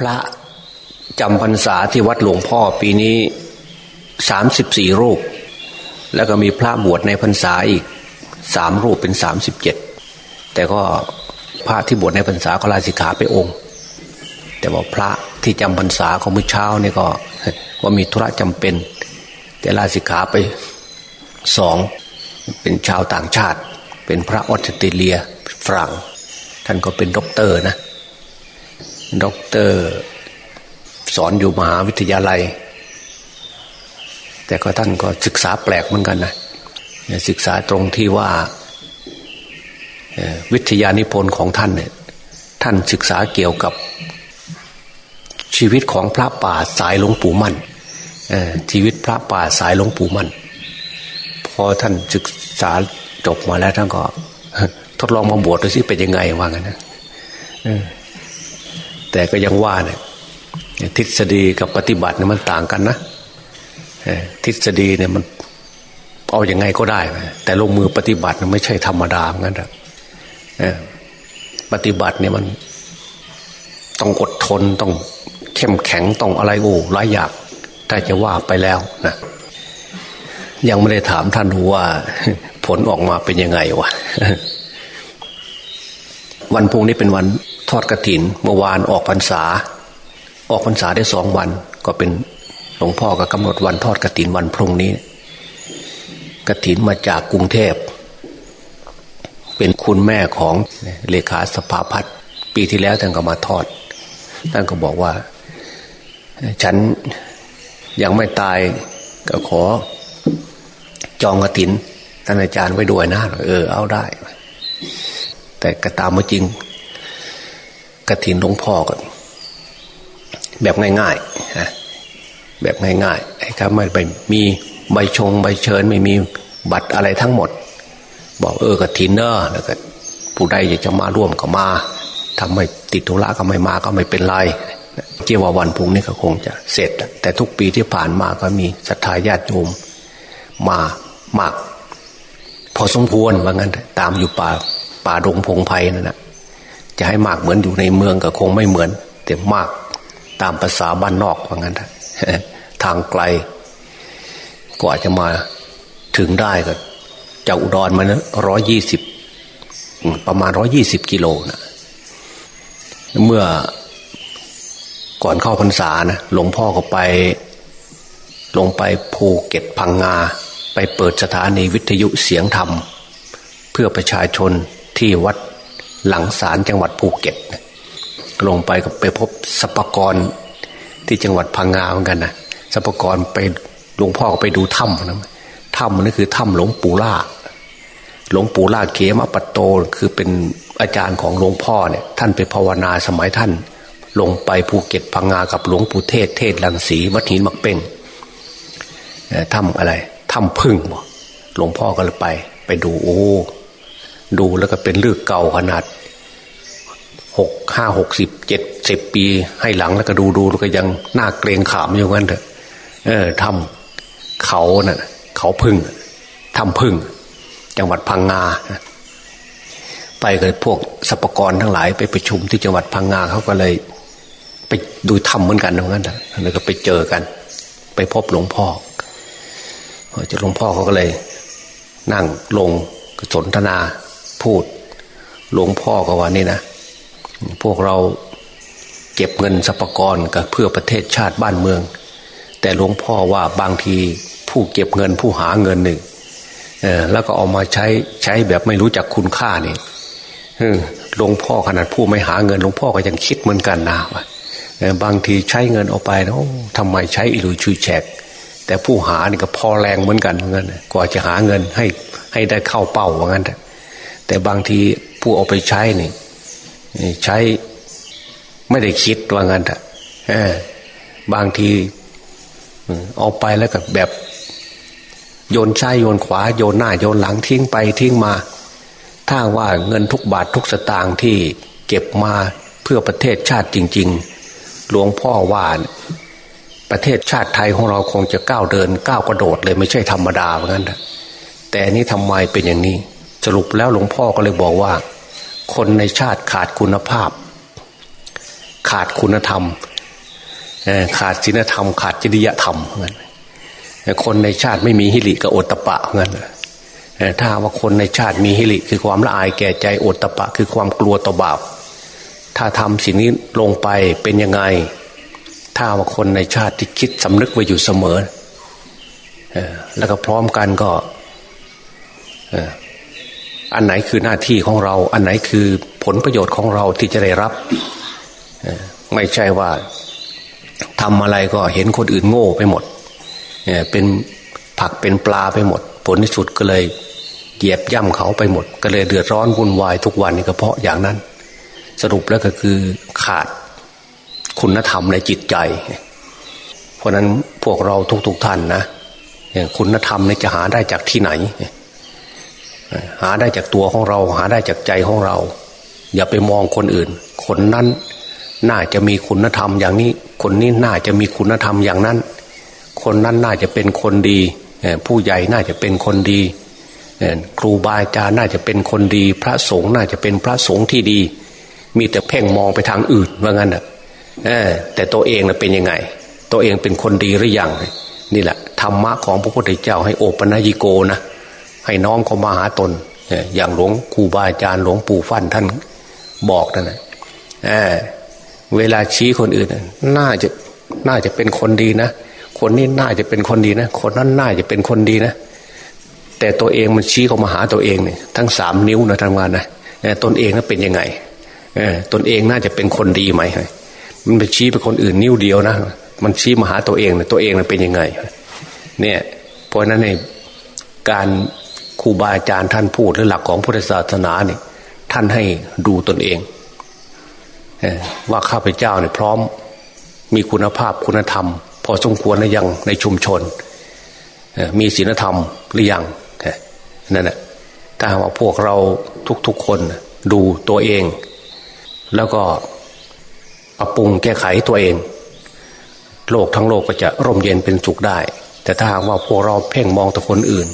พระจำพรรษาที่วัดหลวงพ่อปีนี้สามสิบสี่รูป แล้วก็มีพระบวชในพรรษาอีกสามรูปเป็นสามสิบเจ็ดแต่ก็พระที่บวชในพรรษาก็ลาสิกขาไปองค์ แต่ว่าพระที่จำพรรษาของมื้อเช้านี่ก็ว่ามีธุระจำเป็น แต่ลาสิกขาไปสองเป็นชาวต่างชาติ เป็นพระออสเตรเลียฝรั่ง ท่านก็เป็นด็อกเตอร์นะ ด็อกเตอร์ สอนอยู่มหาวิทยาลัย แต่ก็ท่านก็ศึกษาแปลกเหมือนกันนะศึกษาตรงที่ว่าวิทยานิพนธ์ของท่านเนี่ยท่านศึกษาเกี่ยวกับชีวิตของพระป่าสายหลวงปู่มั่นชีวิตพระป่าสายหลวงปู่มั่น พอท่านศึกษาจบมาแล้วท่านก็ ทดลองมาบวชดูสิเป็นยังไงว่างั้นนะ แต่ก็ยังว่าเนี่ยทฤษฎีกับปฏิบัติเนี่ยมันต่างกันนะทฤษฎีเนี่ยมันเอาอยัางไงก็ได้ แต่ลงมือปฏิบัติไม่ใช่ธรรมดาเหมือนกันปฏิบัติเนี่ยมันต้องอดทนต้องเข้มแข็งต้องอะไรโอ้หลายอย่างถ้าจะว่าไปแล้วนะยังไม่ได้ถามท่านว่า ผลออกมาเป็นยังไงวะวันพุ่งนี้เป็นวัน ทอดกระถินเมื่อวานออกพรรษา ออกพรรษาได้สองวัน ก็เป็นหลวงพ่อก็กำหนดวันทอดกระถินวันพรุ่งนี้กระถินมาจากกรุงเทพ เป็นคุณแม่ของเลขาสภาพัฒน์ปีที่แล้วท่านก็มาทอดท่านก็บอกว่า ฉันยังไม่ตายก็ขอจองกระถินท่านอาจารย์ไว้ด้วยนะ เออเอาได้ แต่กระตามมาจริง กระถินหลวงพ่อก่อนแบบง่ายๆแบบง่ายๆไอ้ครับไม่ไปมีใบชงใบเชิญ ไม่มีบัตรอะไรทั้งหมด บอกเออกระถินเนอะแล้วก็ผู้ใดอยากจะมาร่วมก็มาทำไม่ติดธุระก็ไม่มาก็ไม่เป็นไรเกียวว่าวันพุ่งนี้ก็คงจะเสร็จ แต่ทุกปีที่ผ่านมาก็มีศรัทธาญาติโยมมามาก พอสมควรว่างั้น ตามอยู่ป่าป่าดงพงไพ่นั่นนะ จะให้มากเหมือนอยู่ในเมืองก็คงไม่เหมือน แต่มากตามภาษาบ้านนอกว่างั้นทางไกลกว่าจะมาถึงได้ก็จากอุดรมานะร้อยยี่สิบประมาณร้อยี่สิบกิโลนะเมื่อก่อนเข้าพรรษานะหลวงพ่อก็ไป ลงไปภูเก็ตพังงา ไปเปิดสถานีวิทยุเสียงธรรม เพื่อประชาชนที่วัด หลังศาลจังหวัดภูเก็ตลงไปก็ไปพบสปกรที่จังหวัดพังงาเหมือนกันนะสปกรไปหลวงพ่อก็ไปดูถ้ำนะถ้ำนั่นคือถ้ำหลวงปู่ล่าหลวงปู่ล่าเขมปัตโตคือเป็นอาจารย์ของหลวงพ่อเนี่ย ท่านไปภาวนาสมัยท่าน ลงไปภูเก็ตพังงากับหลวงปู่เทศเทศลังสีวัดหินมักเป่งถ้ำอะไรถ้ำพึ่งบ่หลวงพ่อก็เลยไป ไปดูโอ้ ดูแล้วก็เป็นเลือกเก่าขนาดหกห้าหกสิบเจ็ดสิบปีให้หลังแล้วก็ดูดูแล้วก็ยังหน้าเกรงขามอยู่งั้นเถอะเออทำเขานะ่ะ เขาพึ่งทำพึ่ง จังหวัดพังงาไปกับพวกสัปกรทั้งหลายไปประชุมที่จังหวัดพังงาเขาก็เลย ไปดูถ้ำเหมือนกันตรงนั้นแล้วก็ไปเจอกัน ไปพบหลวงพ่อพอจะหลวงพ่อเขาก็เลย นั่งลงสนทนา พูด หลวงพ่อก็ว่านี่นะพวกเราเก็บเงินสปกรกับเพื่อประเทศชาติบ้านเมือง แต่หลวงพ่อว่าบางทีผู้เก็บเงินผู้หาเงินหนึ่งแล้วก็เอามาใช้ใช้แบบไม่รู้จักคุณค่านี่หลวงพ่อขนาดผู้ไม่หาเงินหลวงพ่อก็ยังคิดเหมือนกันนะว่าบางทีใช้เงินออกไปแล้วทำไมใช้อิรุชุยแฉกแต่ผู้หานี่ก็พอแรงเหมือนกันเหมือนกันกว่าจะหาเงินให้ให้ได้เข้าเป้าว่างั้นแต่ แต่บางทีผู้เอาไปใช้นี่ใช้ไม่ได้คิดว่างั้นอะบางทีเอาไปแล้วก็แบบ โยนซ้ายโยนขวาโยนหน้าโยนหลังทิ้งไปทิ้งมา ถ้าว่าเงินทุกบาททุกสตางค์ที่เก็บมาเพื่อประเทศชาติจริง ๆ หลวงพ่อว่าประเทศชาติไทยของเราคงจะก้าวเดินก้าวกระโดดเลยไม่ใช่ธรรมดาเหมือนกันแต่นี้ทำไมเป็นอย่างนี้ สรุปแล้วหลวงพ่อก็เลยบอกว่า คนในชาติขาดคุณภาพ ขาดคุณธรรมขาดศีลธรรม ขาดจริยธรรมเงี้ยคนในชาติไม่มีฮิริกับโอตตะปะเงี้ยถ้าว่าคนในชาติมีฮิริคือความละอายแก่ใจโอตตะปะ คือความกลัวต่อบาป ถ้าทำสิ่งนี้ลงไปเป็นยังไง ถ้าว่าคนในชาติที่คิดสำนึกไว้อยู่เสมอแล้วก็พร้อมกันก็ อันไหนคือหน้าที่ของเรา อันไหนคือผลประโยชน์ของเราที่จะได้รับ ไม่ใช่ว่าทำอะไรก็เห็นคนอื่นโง่ไปหมดเป็นผักเป็นปลาไปหมด ผลที่สุดก็เลยเหยียบย่ำเขาไปหมด ก็เลยเดือดร้อนวุ่นวายทุกวันนี่ก็เพราะอย่างนั้น สรุปแล้วก็คือขาดคุณธรรมในจิตใจ เพราะนั้นพวกเราทุกๆทท่านนะคุณธรรมในจะหาได้จากที่ไหน หาได้จากตัวของเรา หาได้จากใจของเรา อย่าไปมองคนอื่น คนนั้นน่าจะมีคุณธรรมอย่างนี้ คนนี้น่าจะมีคุณธรรมอย่างนั้น คนนั้นน่าจะเป็นคนดีผู้ใหญ่น่าจะเป็นคนดีครูบาอาจารย์น่าจะเป็นคนดี พระสงฆ์น่าจะเป็นพระสงฆ์ที่ดี มีแต่เพ่งมองไปทางอื่นว่างั้นอะแต่ตัวเองนะเป็นยังไง ตัวเองเป็นคนดีหรือยังนี่แหละธรรมะของพระพุทธเจ้าให้โอปัญญิโกนะ ให้น้อมเข้ามาหาตนอย่างหลวงครูบาอาจารย์หลวงปู่ฟั่นท่านบอกนั่นแหละเวลาชี้คนอื่นน่าจะน่าจะเป็นคนดีนะคนนี้น่าจะเป็นคนดีนะคนนั้นน่าจะเป็นคนดีนะแต่ตัวเองมันชี้เข้ามาหาตัวเองเนี่ยทั้งสามนิ้วนะทำงานนะตนเองนั้นเป็นยังไงตนเองน่าจะเป็นคนดีไหมมันไปชี้ไปคนอื่นนิ้วเดียวนะมันชี้มาหาตัวเองนะตัวเองนั้นเป็นยังไง เนี่ยเพราะนั้นในการ ครูบาอาจารย์ท่านพูดหรือหลักของพุทธศาสนาเนี่ยท่านให้ดูตนเองว่าข้าพเจ้าเนี่ยพร้อมมีคุณภาพคุณธรรม พอสมควรหรือยังในชุมชน มีศีลธรรมหรือยังนั่นแหละถ้าว่าพวกเราทุกๆคนดูตัวเอง แล้วก็ปรับปรุงแก้ไขตัวเอง โลกทั้งโลกก็จะร่มเย็นเป็นสุขได้ แต่ถ้าหากว่าพวกเราเพ่งมองแต่คนอื่น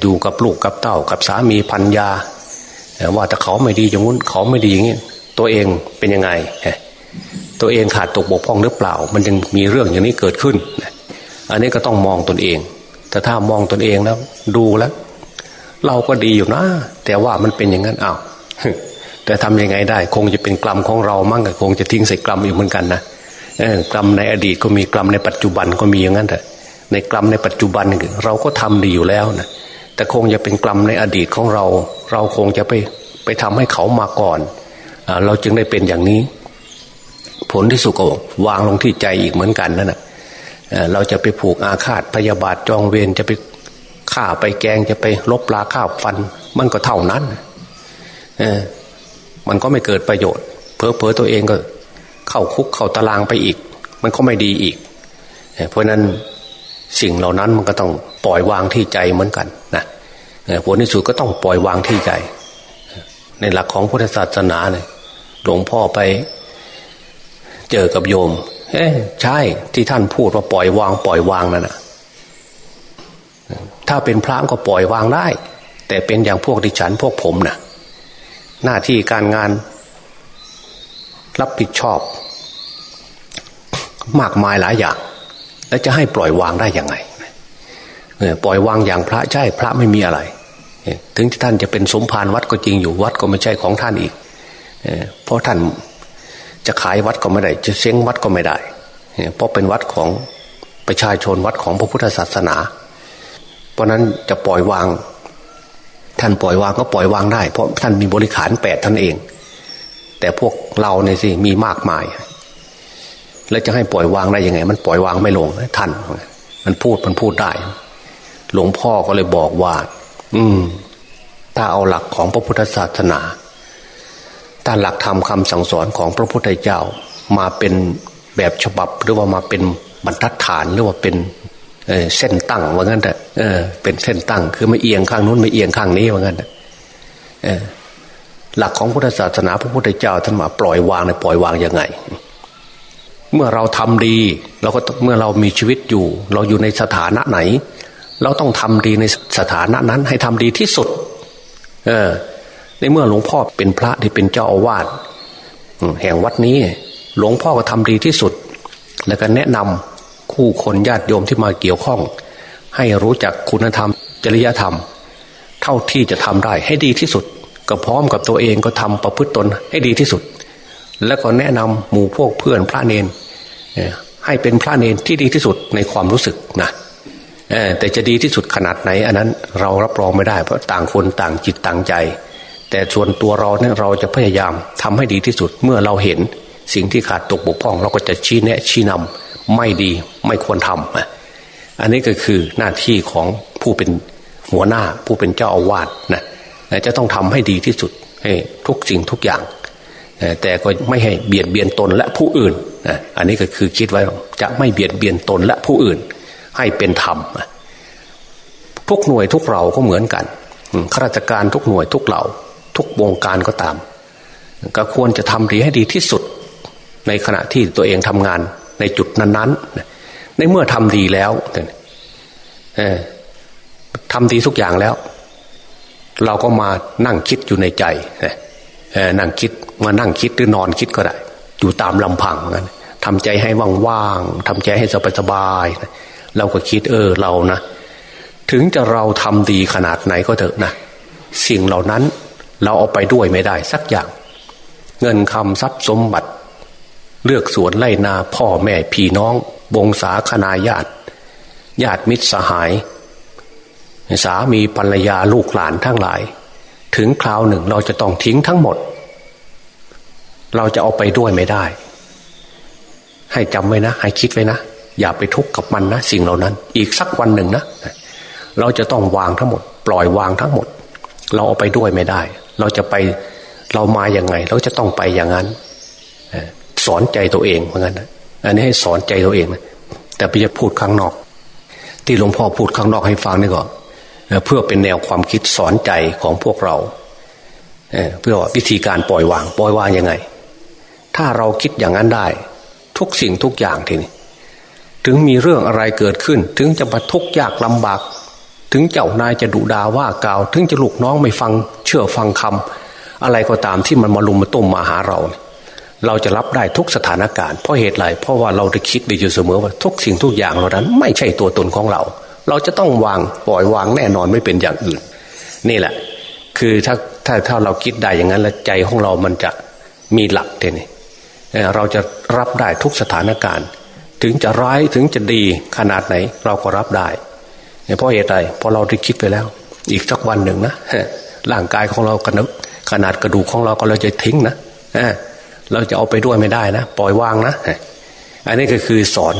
อยู่กับลูกกับเต้ากับสามีพันยาว่าแต่เขาไม่ดีอย่างนู้นเขาไม่ดีอย่างนี้ตัวเองเป็นยังไง ตัวเองขาดตกบกพร่องหรือเปล่า มันยังมีเรื่องอย่างนี้เกิดขึ้น อันนี้ก็ต้องมองตนเอง แต่ถ้ามองตนเองแล้ว ดูแล้ว เราก็ดีอยู่นะ แต่ว่ามันเป็นอย่างนั้นอ้าวแต่ทำยังไงได้ คงจะเป็นกรรมของเรามั่งก็คงจะทิ้งใส่กรรมอยู่เหมือนกันนะกรรมในอดีตก็มีกรรมในปัจจุบันก็มีอย่างนั้นแต่ในกรรมในปัจจุบันเราก็ทำดีอยู่แล้วนะ แต่คงจะเป็นกรรมในอดีตของเรา เราคงจะไปไปทำให้เขามาก่อน เราจึงได้เป็นอย่างนี้ ผลที่สุดก็วางลงที่ใจอีกเหมือนกันนั่นแหะเราจะไปผูกอาฆาตพยาบาทจองเวรจะไปฆ่าไปแกงจะไปลบลาข้าวฟัน มันก็เท่านั้นมันก็ไม่เกิดประโยชน์เพอเพอตัวเองก็ เข้าคุกเข้าตารางไปอีก มันก็ไม่ดีอีก เพราะนั้นสิ่งเหล่านั้นมันก็ต้องปล่อยวางที่ใจเหมือนกันนะ ผลที่สุดก็ต้องปล่อยวางที่ใจ ในหลักของพุทธศาสนาเนี่ยหลวงพ่อไปเจอกับโยม เอ้ใช่ที่ท่านพูดว่าปล่อยวาง ปล่อยวางนั่นนะถ้าเป็นพระก็ปล่อยวางได้ แต่เป็นอย่างพวกดิฉันพวกผมนะหน้าที่การงานรับผิดชอบ มากมายหลายอย่าง แล้วจะให้ปล่อยวางได้ยังไง ปล่อยวางอย่างพระใช่พระไม่มีอะไรถึงท่านจะเป็นสมภารวัดก็จริงอยู่วัดก็ไม่ใช่ของท่านอีกเพราะท่านจะขายวัดก็ไม่ได้ จะเซ้งวัดก็ไม่ได้เพราะเป็นวัดของประชาชนวัดของพระพุทธศาสนา เพราะนั้นจะปล่อยวาง ท่านปล่อยวางก็ปล่อยวางได้ เพราะท่านมีบริขารแปดท่านเอง แต่พวกเราเนี่ยสิมีมากมาย แล้วจะให้ปล่อยวางได้ยังไง มันปล่อยวางไม่ลงท่านมันพูดมันพูดได้ หลวงพ่อก็เลยบอกว่า อืม ถ้าเอาหลักของพระพุทธศาสนา ถ้าหลักธรรมคาสั่งสอนของพระพุทธเจ้า มาเป็นแบบฉบับหรือว่ามาเป็นบรรทัดฐานหรือว่าเป็นเส้นตั้งว่างั้นแต่เป็นเส้นตั้ง คือไม่เอียงข้างนู้นไม่เอียงข้างนี้ว่างั้นหลักของพุทธศาสนาพระพุทธเจ้าท่านมาปล่อยวางในปล่อยวางยังไง เมื่อเราทำดี เราก็เมื่อเรามีชีวิตอยู่ เราอยู่ในสถานะไหน เราต้องทำดีในสถานะนั้น ให้ทำดีที่สุด เออ ในเมื่อหลวงพ่อเป็นพระที่เป็นเจ้าอาวาสแห่งวัดนี้ หลวงพ่อก็ทำดีที่สุด แล้วก็แนะนำคู่คนญาติโยมที่มาเกี่ยวข้อง ให้รู้จักคุณธรรม จริยธรรม เท่าที่จะทำได้ให้ดีที่สุด ก็พร้อมกับตัวเองก็ทำประพฤติตนให้ดีที่สุด แล้วก็แนะนำหมู่พวกเพื่อนพระเนนให้เป็นพระเนนที่ดีที่สุดในความรู้สึกนะ แต่จะดีที่สุดขนาดไหน อันนั้นเรารับรองไม่ได้เพราะต่างคนต่างจิตต่างใจ แต่ส่วนตัวเราเนี่ยเราจะพยายามทำให้ดีที่สุดเมื่อเราเห็นสิ่งที่ขาดตกบกพร่อง เราก็จะชี้แนะชี้นำไม่ดีไม่ควรทำอันนี้ก็คือหน้าที่ของผู้เป็นหัวหน้าผู้เป็นเจ้าอาวาสนะจะต้องทำให้ดีที่สุดให้ทุกสิ่งทุกอย่าง แต่ก็ไม่ให้เบียดเบียนตนและผู้อื่นอันนี้ก็คือคิดไว้จะไม่เบียดเบียนตนและผู้อื่น ให้เป็นธรรม ทุกหน่วยทุกเราก็เหมือนกันข้าราชการทุกหน่วยทุกเหล่า ทุกวงการก็ตาม ก็ควรจะทำดีให้ดีที่สุด ในขณะที่ตัวเองทำงานในจุดนั้นๆ ในเมื่อทำดีแล้วทำดีทุกอย่างแล้ว เราก็มานั่งคิดอยู่ในใจนั่งคิดมานั่งคิดหรือนอนคิดก็ได้ อยู่ตามลำพังนั้นทำใจให้ว่างๆทำใจให้สบายๆ เราก็คิดเออเรานะ ถึงจะเราทำดีขนาดไหนก็เถอะนะ สิ่งเหล่านั้นเราเอาไปด้วยไม่ได้สักอย่าง เงินคำทรัพย์สมบัติ เลือกสวนไล่นาพ่อแม่พี่น้องบงสาคณาญาติ ญาติมิตรสหาย สามีภรรยาลูกหลานทั้งหลาย ถึงคราวหนึ่งเราจะต้องทิ้งทั้งหมด เราจะเอาไปด้วยไม่ได้ ให้จำไว้นะ ให้คิดไว้นะ อย่าไปทุกข์กับมันนะสิ่งเหล่านั้น อีกสักวันหนึ่งนะ เราจะต้องวางทั้งหมด ปล่อยวางทั้งหมด เราเอาไปด้วยไม่ได้ เราจะไปเรามาอย่างไง เราจะต้องไปอย่างนั้นสอนใจตัวเองเหมือนกันอันนี้ให้สอนใจตัวเองนะแต่ไปจะพูดข้างนอก ที่หลวงพ่อพูดข้างนอกให้ฟังนี่ก่อนเพื่อเป็นแนวความคิดสอนใจของพวกเราเพื่อวิธีการปล่อยวาง ปล่อยวางยังไง ถ้าเราคิดอย่างนั้นได้ ทุกสิ่งทุกอย่างทีนี้ ถึงมีเรื่องอะไรเกิดขึ้น ถึงจะมาทุกข์ยากลำบาก ถึงเจ้านายจะดุดาว่ากล่าว ถึงจะลูกน้องไม่ฟังเชื่อฟังคำอะไรก็ตามที่มันมาลุมมาต้มมาหาเรา เราจะรับได้ทุกสถานการณ์เพราะเหตุไรเพราะว่าเราได้คิดได้อยู่เสมอว่าทุกสิ่งทุกอย่างเรานั้น ไม่ใช่ตัวตนของเรา เราจะต้องวางปล่อยวางแน่นอนไม่เป็นอย่างอื่น นี่แหละ คือถ้าถ้าถ้าเราคิดได้อย่างนั้นแล้วใจของเรามันจะมีหลักเท่นี่เราจะรับได้ทุกสถานการณ์ ถึงจะร้ายถึงจะดีขนาดไหน เราก็รับได้เพราะเหตุใดพอเราได้คิดไปแล้ว อีกสักวันหนึ่งนะร่างกายของเรากระนึกขนาดกระดูกของเราก็เราจะทิ้งนะเราจะเอาไปด้วยไม่ได้นะปล่อยวางนะอันนี้ก็คือสอน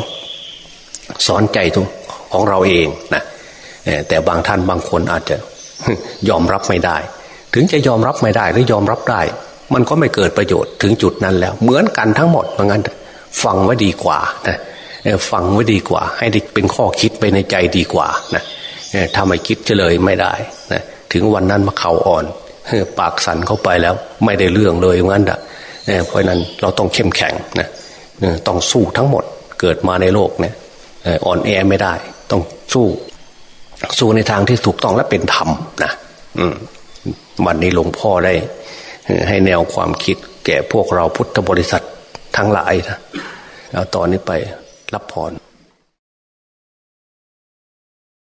สอนใจทุกของเราเองนะแต่บางท่านบางคนอาจจะยอมรับไม่ได้ ถึงจะยอมรับไม่ได้หรือยอมรับได้ มันก็ไม่เกิดประโยชน์ถึงจุดนั้นแล้ว เหมือนกันทั้งหมดเพราะงั้นฟังไว้ดีกว่านะ ฟังไว้ดีกว่า ให้เป็นข้อคิดไปในใจดีกว่านะถ้าไม่คิดเฉลยไม่ได้นะถึงวันนั้นมาเข่าอ่อนปากสันเข้าไปแล้ว ไม่ได้เรื่องเลยงั้นอะเพราะนั้นเราต้องเข้มแข็งนะต้องสู้ทั้งหมดเกิดมาในโลกเนี่ยอ่อนแอไม่ได้ ต้องสู้ สู้ในทางที่ถูกต้องและเป็นธรรมนะวันนี้หลวงพ่อได้ ให้แนวความคิดแก่พวกเราพุทธบริษัททั้งหลายนะเอาตอนนี้ไป รับพร